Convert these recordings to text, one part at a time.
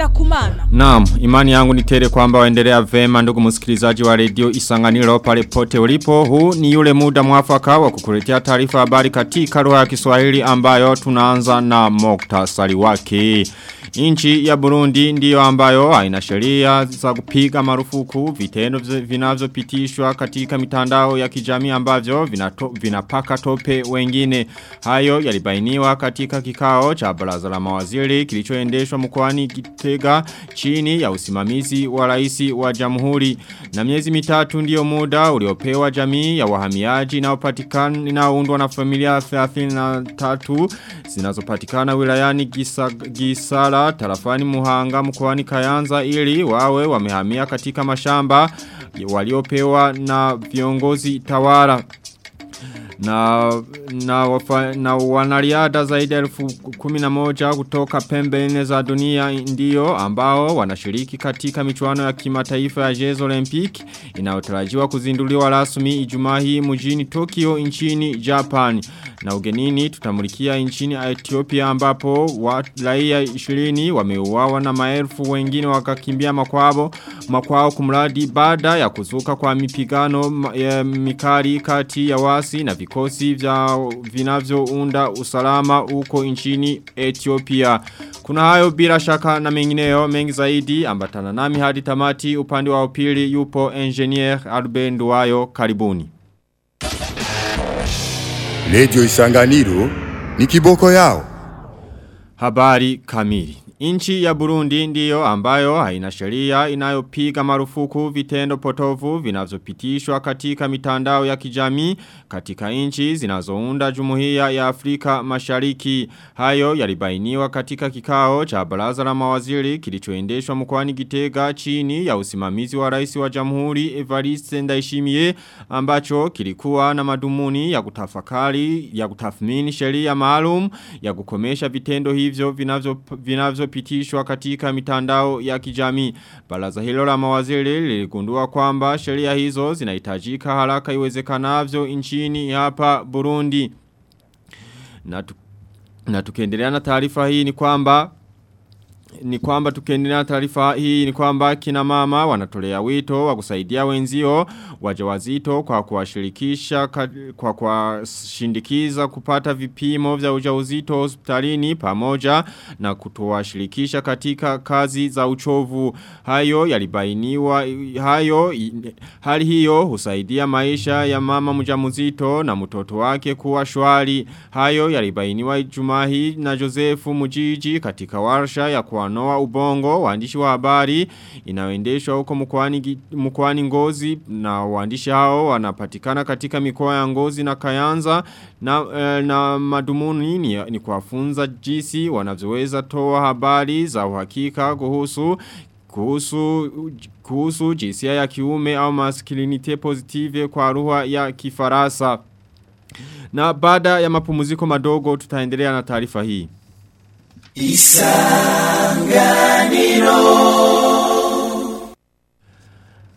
Vianney ngenda kumana. Naam, imani yangu ni tele kwamba waendelea vema ndugu msikilizaji wa redio Isanganiro pale pote ulipo. Huu ni yule muda mwafaka wa kukuletea taarifa habari katika lugha ya Kiswahili ambayo tunaanza na moktasari wake. Nchi ya Burundi ndiyo ambayo haina sheria za kupiga marufuku vitendo vinavyopitishwa katika mitandao ya kijamii ambavyo vinapaka tope wengine. Hayo yalibainiwa katika kikao cha baraza la mawaziri kilichoendeshwa mkoani kitega chini ya usimamizi wa rais wa jamhuri. Na miezi mitatu ndiyo muda uliopewa jamii ya wahamiaji inayopatikana inayoundwa na familia 33 zinazopatikana wilayani Gisa, Gisala tarafani Muhanga mkoani Kayanza ili wawe wamehamia katika mashamba waliopewa na viongozi tawara na, na, wafa, na wanariada zaidi elfu kumina moja kutoka pembe nne za dunia ndio ambao wanashiriki katika michuano ya kimataifa ya Jez Olympic inayotarajiwa kuzinduliwa rasmi ijumaa hii mjini Tokyo nchini Japan. Na ugenini tutamulikia nchini Ethiopia ambapo raia 20 wameuawa na maelfu wengine wakakimbia makwao makwao kumradi baada ya kuzuka kwa mipigano ya mikali kati ya wasi na vikosi vya vinavyounda usalama uko nchini Ethiopia. Kuna hayo bila shaka na mengineyo mengi zaidi ambatana nami hadi tamati upande wa upili yupo engineer Arben Duwayo karibuni. Lejo Isanganiro ni kiboko yao. Habari kamili. Inchi ya Burundi ndiyo ambayo haina sheria inayopiga marufuku vitendo potovu vinavyopitishwa katika mitandao ya kijamii katika inchi zinazounda jumuiya ya Afrika Mashariki. Hayo yalibainiwa katika kikao cha baraza la mawaziri kilichoendeshwa mkoani Gitega chini ya usimamizi wa rais wa Jamhuri Evariste Ndayishimiye ambacho kilikuwa na madumuni ya kutafakari ya kutathmini sheria maalum ya kukomesha vitendo hivyo vinavyo vinavyo katika mitandao ya kijamii. Baraza hilo la mawaziri liligundua kwamba sheria hizo zinahitajika haraka iwezekanavyo nchini hapa Burundi. Na, na tukiendelea na taarifa hii ni kwamba ni kwamba tukiendelea taarifa hii ni kwamba kina mama wanatolea wito wa kusaidia wenzio wajawazito kwa kuwashirikisha kwa kuwashindikiza kupata vipimo vya ujauzito hospitalini pamoja na kutowashirikisha katika kazi za uchovu. Hayo yalibainiwa hayo hali hiyo husaidia maisha ya mama mjamzito na mtoto wake kuwa shwari. Hayo yalibainiwa Ijumaa hii na Josefu Mujiji katika warsha ya kwa kuanoa ubongo waandishi wa habari inayoendeshwa huko mkoani Ngozi na waandishi hao wanapatikana katika mikoa ya Ngozi na Kayanza na eh, na madumuni ni, ni kuwafunza jinsi wanavyoweza toa habari za uhakika kuhusu kuhusu kuhusu jinsia ya kiume au masculinity positive kwa lugha ya Kifaransa. Na baada ya mapumziko madogo tutaendelea na taarifa hii.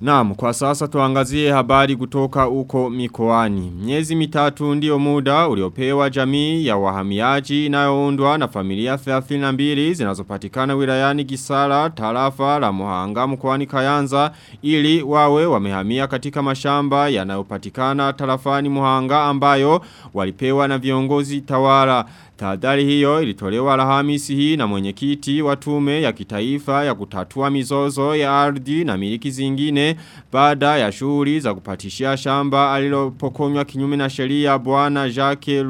Naam, kwa sasa tuangazie habari kutoka uko mikoani. Miezi mitatu ndio muda uliopewa jamii ya wahamiaji inayoundwa na familia 32 zinazopatikana wilayani Gisala, tarafa la Muhanga mkoani Kayanza ili wawe wamehamia katika mashamba yanayopatikana tarafani Muhanga ambayo walipewa na viongozi tawala. Tahadhari hiyo ilitolewa Alhamisi hii na mwenyekiti wa tume ya kitaifa ya kutatua mizozo ya ardhi na miliki zingine baada ya shuri za kupatishia shamba alilopokonywa kinyume na sheria bwana Jacques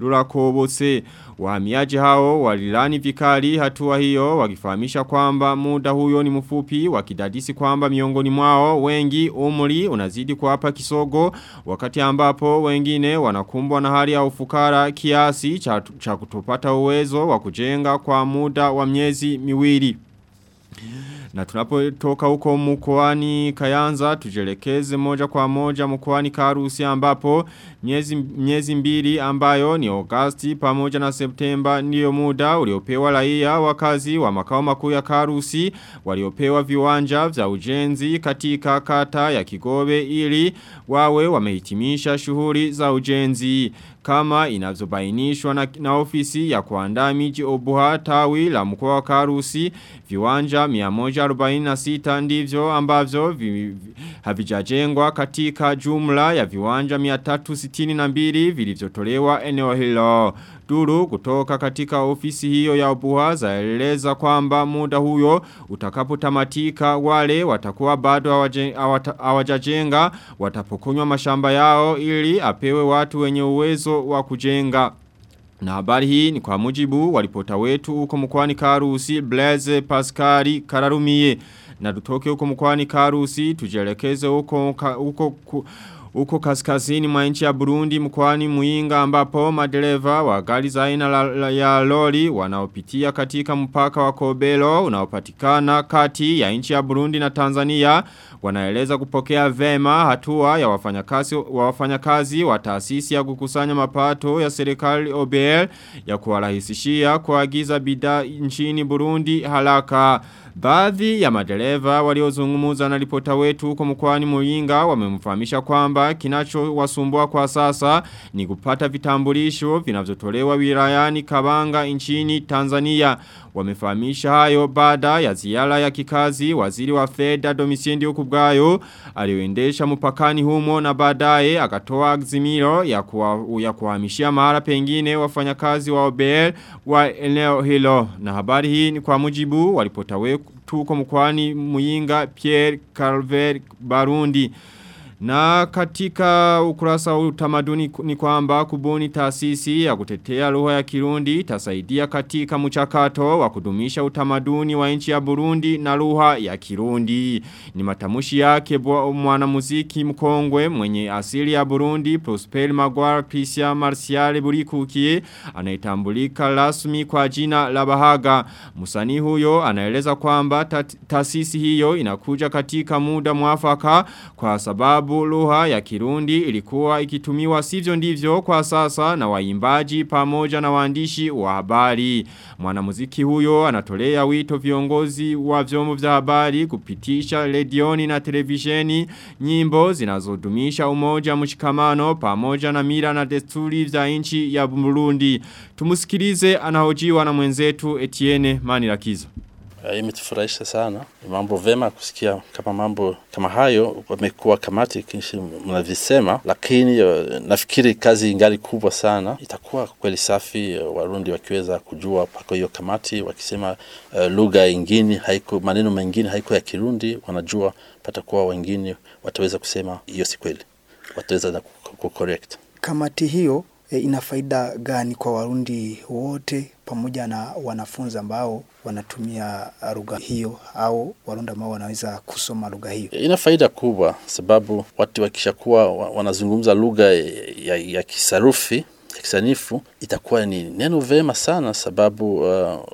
Lurakobose. Wahamiaji hao walilani vikali hatua hiyo wakifahamisha kwamba muda huyo ni mfupi wakidadisi kwamba miongoni mwao wengi umri unazidi kuwapa kisogo wakati ambapo wengine wanakumbwa na hali ya ufukara kiasi cha, cha kutopata uwezo wa kujenga kwa muda wa miezi miwili. Na tunapotoka huko mkoani Kayanza tujelekeze moja kwa moja mkoani Karusi ambapo miezi, miezi mbili ambayo ni Agosti pamoja na Septemba ndiyo muda uliopewa raia wakazi wa makao makuu ya Karusi waliopewa viwanja vya ujenzi katika kata ya Kigobe ili wawe wamehitimisha shughuli za ujenzi. Kama inavyobainishwa na, na ofisi ya kuandaa miji Obuha tawi la mkoa wa Karusi viwanja 146 ndivyo ambavyo vi, vi, havijajengwa katika jumla ya viwanja 362 vilivyotolewa eneo hilo. Duru kutoka katika ofisi hiyo ya Obuha zaeleza kwamba muda huyo utakapotamatika wale watakuwa bado hawajajenga watapokonywa mashamba yao ili apewe watu wenye uwezo wa kujenga. Na habari hii ni kwa mujibu walipota wetu huko mkwani Karusi Blaise Pascali Kararumie. Na tutoke huko mkwani Karusi tujelekeze huko huko Uko kaskazini mwa nchi ya Burundi mkoani Muinga ambapo madereva wa gari za aina la, la, ya lori wanaopitia katika mpaka wa Kobelo unaopatikana kati ya nchi ya Burundi na Tanzania wanaeleza kupokea vema hatua ya wafanyakazi wa wafanyakazi wa taasisi ya kukusanya mapato ya serikali OBL ya kuwarahisishia kuagiza bidhaa nchini Burundi haraka. Baadhi ya madereva waliozungumza na ripota wetu huko mkoani Muyinga wamemfahamisha kwamba kinachowasumbua kwa sasa ni kupata vitambulisho vinavyotolewa wilayani Kabanga nchini Tanzania. Wamefahamisha hayo baada ya ziara ya kikazi waziri wa fedha Domisiendi Ukubwayo alioendesha mupakani humo na baadaye akatoa azimio ya kuwa, ya kuhamishia mahali pengine wafanyakazi wa OBL wa eneo hilo. Na habari hii ni kwa mujibu walipotawe tuko mkwani Muyinga Pierre Calvert Barundi. Na katika ukurasa utamaduni ni kwamba kubuni taasisi ya kutetea lugha ya Kirundi itasaidia katika mchakato wa kudumisha utamaduni wa nchi ya Burundi na lugha ya Kirundi. Ni matamushi yake mwanamuziki mkongwe mwenye asili ya Burundi Prosper Magwar Christian Martial Burikukie anayetambulika rasmi kwa jina la Bahaga. Huyo anaeleza kwamba taasisi hiyo inakuja katika muda mwafaka kwa sababu sababu lugha ya Kirundi ilikuwa ikitumiwa sivyo ndivyo kwa sasa na waimbaji pamoja na waandishi wa habari. Mwanamuziki huyo anatolea wito viongozi wa vyombo vya habari kupitisha redioni na televisheni nyimbo zinazodumisha umoja mshikamano pamoja na mira na desturi za inchi ya Burundi. Tumusikilize anahojiwa na mwenzetu Etienne Manirakiza. Uh, imetufurahisha sana. Mambo vema kusikia kama mambo kama hayo wamekuwa kamati kinshi mnavisema, lakini uh, nafikiri kazi ingali kubwa sana. Itakuwa kweli safi uh, Warundi wakiweza kujua pako hiyo kamati wakisema uh, lugha ingine haiko maneno mengine haiko ya Kirundi, wanajua patakuwa wengine wataweza kusema hiyo si kweli, wataweza na kucorrect. Kamati hiyo e, ina faida gani kwa Warundi wote pamoja na wanafunzi ambao wanatumia lugha hiyo au Warundi ambao wanaweza kusoma lugha hiyo? Ina faida kubwa, sababu watu wakishakuwa wanazungumza lugha ya, ya kisarufi kisanifu itakuwa ni neno vema sana, sababu uh,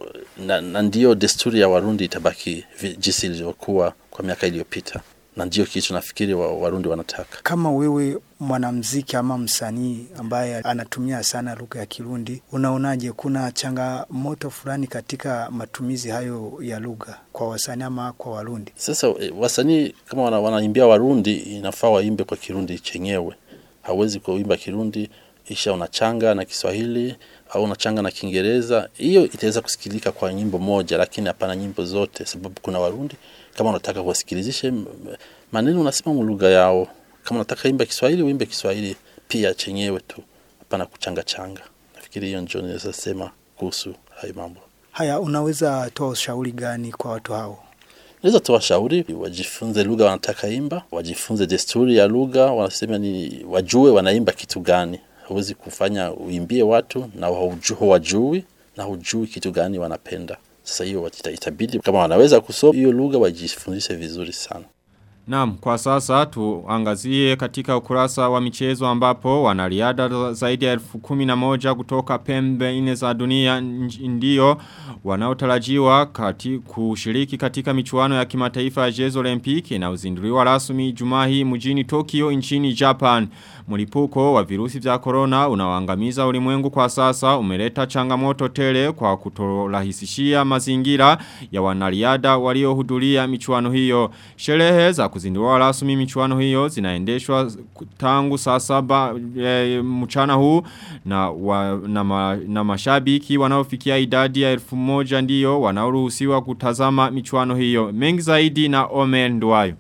na, na ndiyo desturi ya Warundi itabaki jinsi ilivyokuwa kwa miaka iliyopita na ndio kitu nafikiri wa, Warundi wanataka. Kama wewe mwanamziki ama msanii ambaye anatumia sana lugha ya Kirundi, unaonaje, kuna changamoto fulani katika matumizi hayo ya lugha kwa wasanii ama kwa Warundi? Sasa wasanii kama wana, wanaimbia Warundi inafaa waimbe kwa Kirundi chenyewe. Hawezi kuimba Kirundi isha unachanga na Kiswahili au unachanga na Kiingereza, hiyo itaweza kusikilika kwa nyimbo moja, lakini hapana nyimbo zote, sababu kuna Warundi kama unataka kuwasikilizishe maneno unasema lugha yao. Kama unataka imba Kiswahili uimbe Kiswahili pia chenyewe tu, hapana kuchanga changa. nafikiri hiyo ndio naweza sema kuhusu hayo mambo. Haya, unaweza toa ushauri gani kwa watu hao? Naweza toa shauri wajifunze lugha wanataka imba, wajifunze desturi ya lugha, wanasema ni wajue wanaimba kitu gani. Huwezi kufanya uimbie watu na hawajui na hujui kitu gani wanapenda. Sasa hiyo itabidi kama wanaweza kusoma hiyo lugha wajifundishe vizuri sana. Naam, kwa sasa tuangazie katika ukurasa wa michezo ambapo wanariadha zaidi ya elfu kumi na moja kutoka pembe nne za dunia ndio wanaotarajiwa kati kushiriki katika michuano ya kimataifa ya Jezo Olympic na uzinduliwa rasmi Jumahi mjini Tokyo nchini Japan. Mlipuko wa virusi vya corona unawangamiza ulimwengu kwa sasa umeleta changamoto tele kwa kutorahisishia mazingira ya wanariadha waliohudhuria michuano hiyo. Sherehe za kuzindua rasmi michuano hiyo zinaendeshwa tangu saa saba e, mchana huu na, wa, na, ma, na mashabiki wanaofikia idadi ya elfu moja ndiyo wanaoruhusiwa kutazama michuano hiyo. Mengi zaidi na Omen Nduwayo.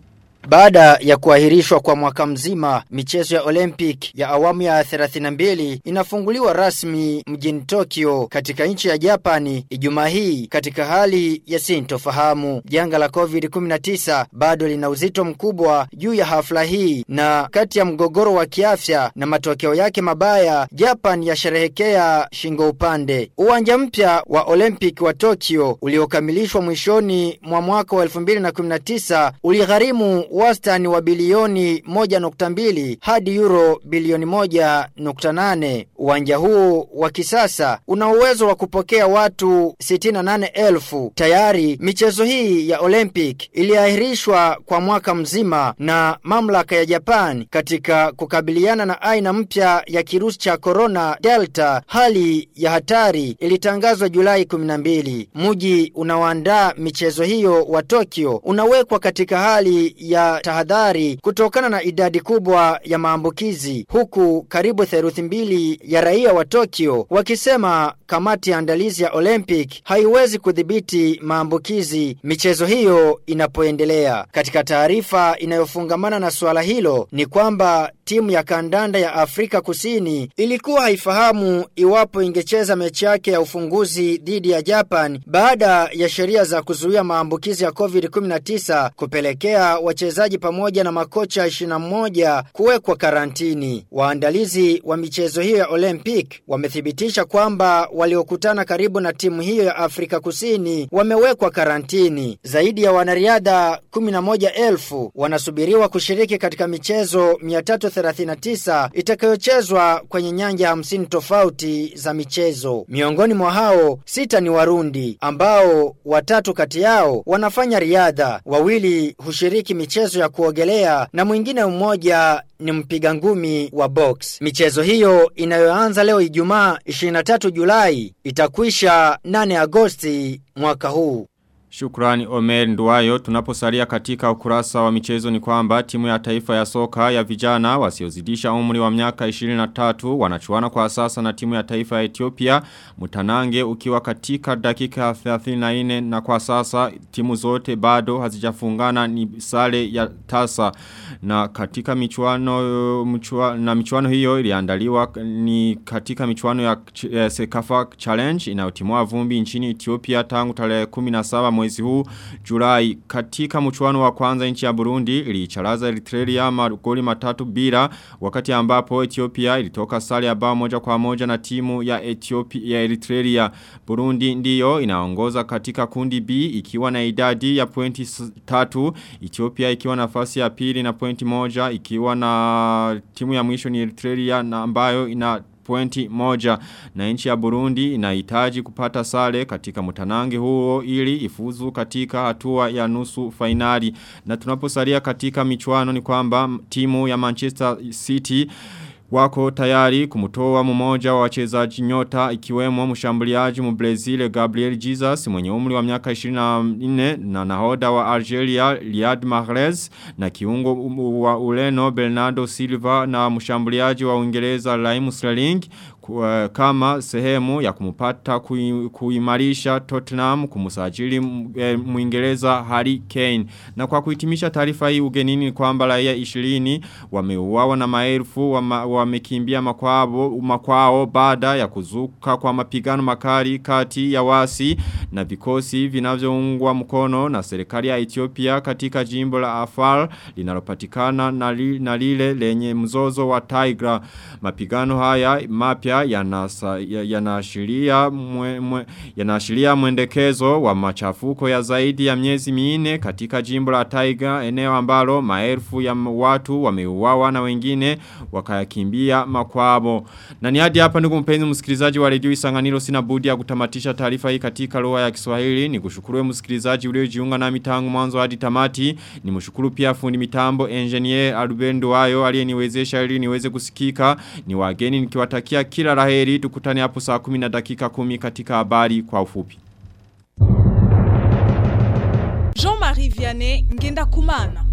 Baada ya kuahirishwa kwa mwaka mzima, michezo ya Olympic ya awamu ya 32 inafunguliwa rasmi mjini Tokyo katika nchi ya Japani Ijumaa hii katika hali ya sintofahamu. Janga la COVID-19 bado lina uzito mkubwa juu ya hafla hii na kati ya mgogoro wa kiafya na matokeo yake mabaya, Japan yasherehekea shingo upande. Uwanja mpya wa Olympic wa Tokyo uliokamilishwa mwishoni mwa mwaka wa 2019 uligharimu wastani wa bilioni 1.2 hadi euro bilioni 1.8. Uwanja huu wa kisasa una uwezo wa kupokea watu 68,000. Tayari michezo hii ya Olympic iliahirishwa kwa mwaka mzima na mamlaka ya Japan katika kukabiliana na aina mpya ya kirusi cha corona Delta. Hali ya hatari ilitangazwa Julai 12. Mji unaoandaa michezo hiyo wa Tokyo unawekwa katika hali ya tahadhari kutokana na idadi kubwa ya maambukizi huku karibu theluthi mbili ya raia wa Tokyo wakisema kamati ya andalizi ya Olympic haiwezi kudhibiti maambukizi michezo hiyo inapoendelea. Katika taarifa inayofungamana na suala hilo ni kwamba timu ya kandanda ya Afrika Kusini ilikuwa haifahamu iwapo ingecheza mechi yake ya ufunguzi dhidi ya Japan baada ya sheria za kuzuia maambukizi ya COVID-19 kupelekea wachezaji pamoja na makocha 21 kuwekwa karantini. Waandalizi wa michezo hiyo ya Olympic wamethibitisha kwamba waliokutana karibu na timu hiyo ya Afrika Kusini wamewekwa karantini. Zaidi ya wanariadha 11,000 wanasubiriwa kushiriki katika michezo 339 itakayochezwa kwenye nyanja 50 tofauti za michezo. Miongoni mwa hao sita ni Warundi ambao watatu kati yao wanafanya riadha, wawili hushiriki michezo ya kuogelea na mwingine mmoja ni mpiga ngumi wa box. Michezo hiyo inayoanza leo Ijumaa 23 Julai itakwisha 8 Agosti mwaka huu. Shukrani Omer Nduwayo. Tunaposalia katika ukurasa wa michezo ni kwamba timu ya taifa ya soka ya vijana wasiozidisha umri wa miaka 23 wanachuana kwa sasa na timu ya taifa ya Ethiopia. Mutanange ukiwa katika dakika 34 na kwa sasa timu zote bado hazijafungana ni sale ya tasa. Na katika michuano mchua, na michuano hiyo iliandaliwa ni katika michuano ya eh, Sekafa Challenge inayotimua vumbi nchini Ethiopia tangu tarehe 17 mwezi huu. Julai katika mchuano wa kwanza nchi ya Burundi ilicharaza Eritrea magoli matatu bila wakati ambapo Ethiopia ilitoka sare ya bao moja kwa moja na timu ya Ethiopia ya Eritrea. Burundi ndiyo inaongoza katika kundi B ikiwa na idadi ya pointi tatu Ethiopia ikiwa nafasi ya pili na pointi moja ikiwa na timu ya mwisho ni Eritrea na ambayo ina pointi moja. Na nchi ya Burundi inahitaji kupata sare katika mtanange huo ili ifuzu katika hatua ya nusu fainali. Na tunaposalia katika michuano ni kwamba timu ya Manchester City wako tayari kumutoa mmoja wa wachezaji nyota ikiwemo mshambuliaji mbrazil Gabriel Jesus mwenye umri wa miaka 24 na nahoda wa Algeria Liad Mahrez na kiungo wa Ureno Bernardo Silva na mshambuliaji wa Uingereza Raheem Sterling kama sehemu ya kumupata kuimarisha Tottenham kumusajili e, Muingereza Harry Kane. Na kwa kuitimisha taarifa hii ugenini kwa kwamba raia 20 wameuawa na maelfu wamekimbia wame makwao makwao baada ya kuzuka kwa mapigano makari kati ya wasi na vikosi vinavyoungwa mkono na serikali ya Ethiopia katika jimbo la Afar linalopatikana na, li, na lile lenye mzozo wa Tigra. Mapigano haya mapya yanaashiria ya mwe, mwe, yanaashiria mwendekezo wa machafuko ya zaidi ya miezi minne katika jimbo la Taiga eneo ambalo maelfu ya watu wameuawa na wengine wakayakimbia makwabo. Na ni hadi hapa ndugu mpenzi msikilizaji wa redio Isanganiro sina budi ya kutamatisha taarifa hii katika lugha ya Kiswahili. Ni kushukuru msikilizaji uliojiunga nami tangu mwanzo hadi tamati. Ni mshukuru pia fundi mitambo engineer Albendo Ayo aliyeniwezesha ili niweze kusikika. Ni wageni nikiwatakia kila la heri tukutane hapo saa 10 na dakika 10 katika habari kwa ufupi. Jean-Marie Vianney ngenda kumana.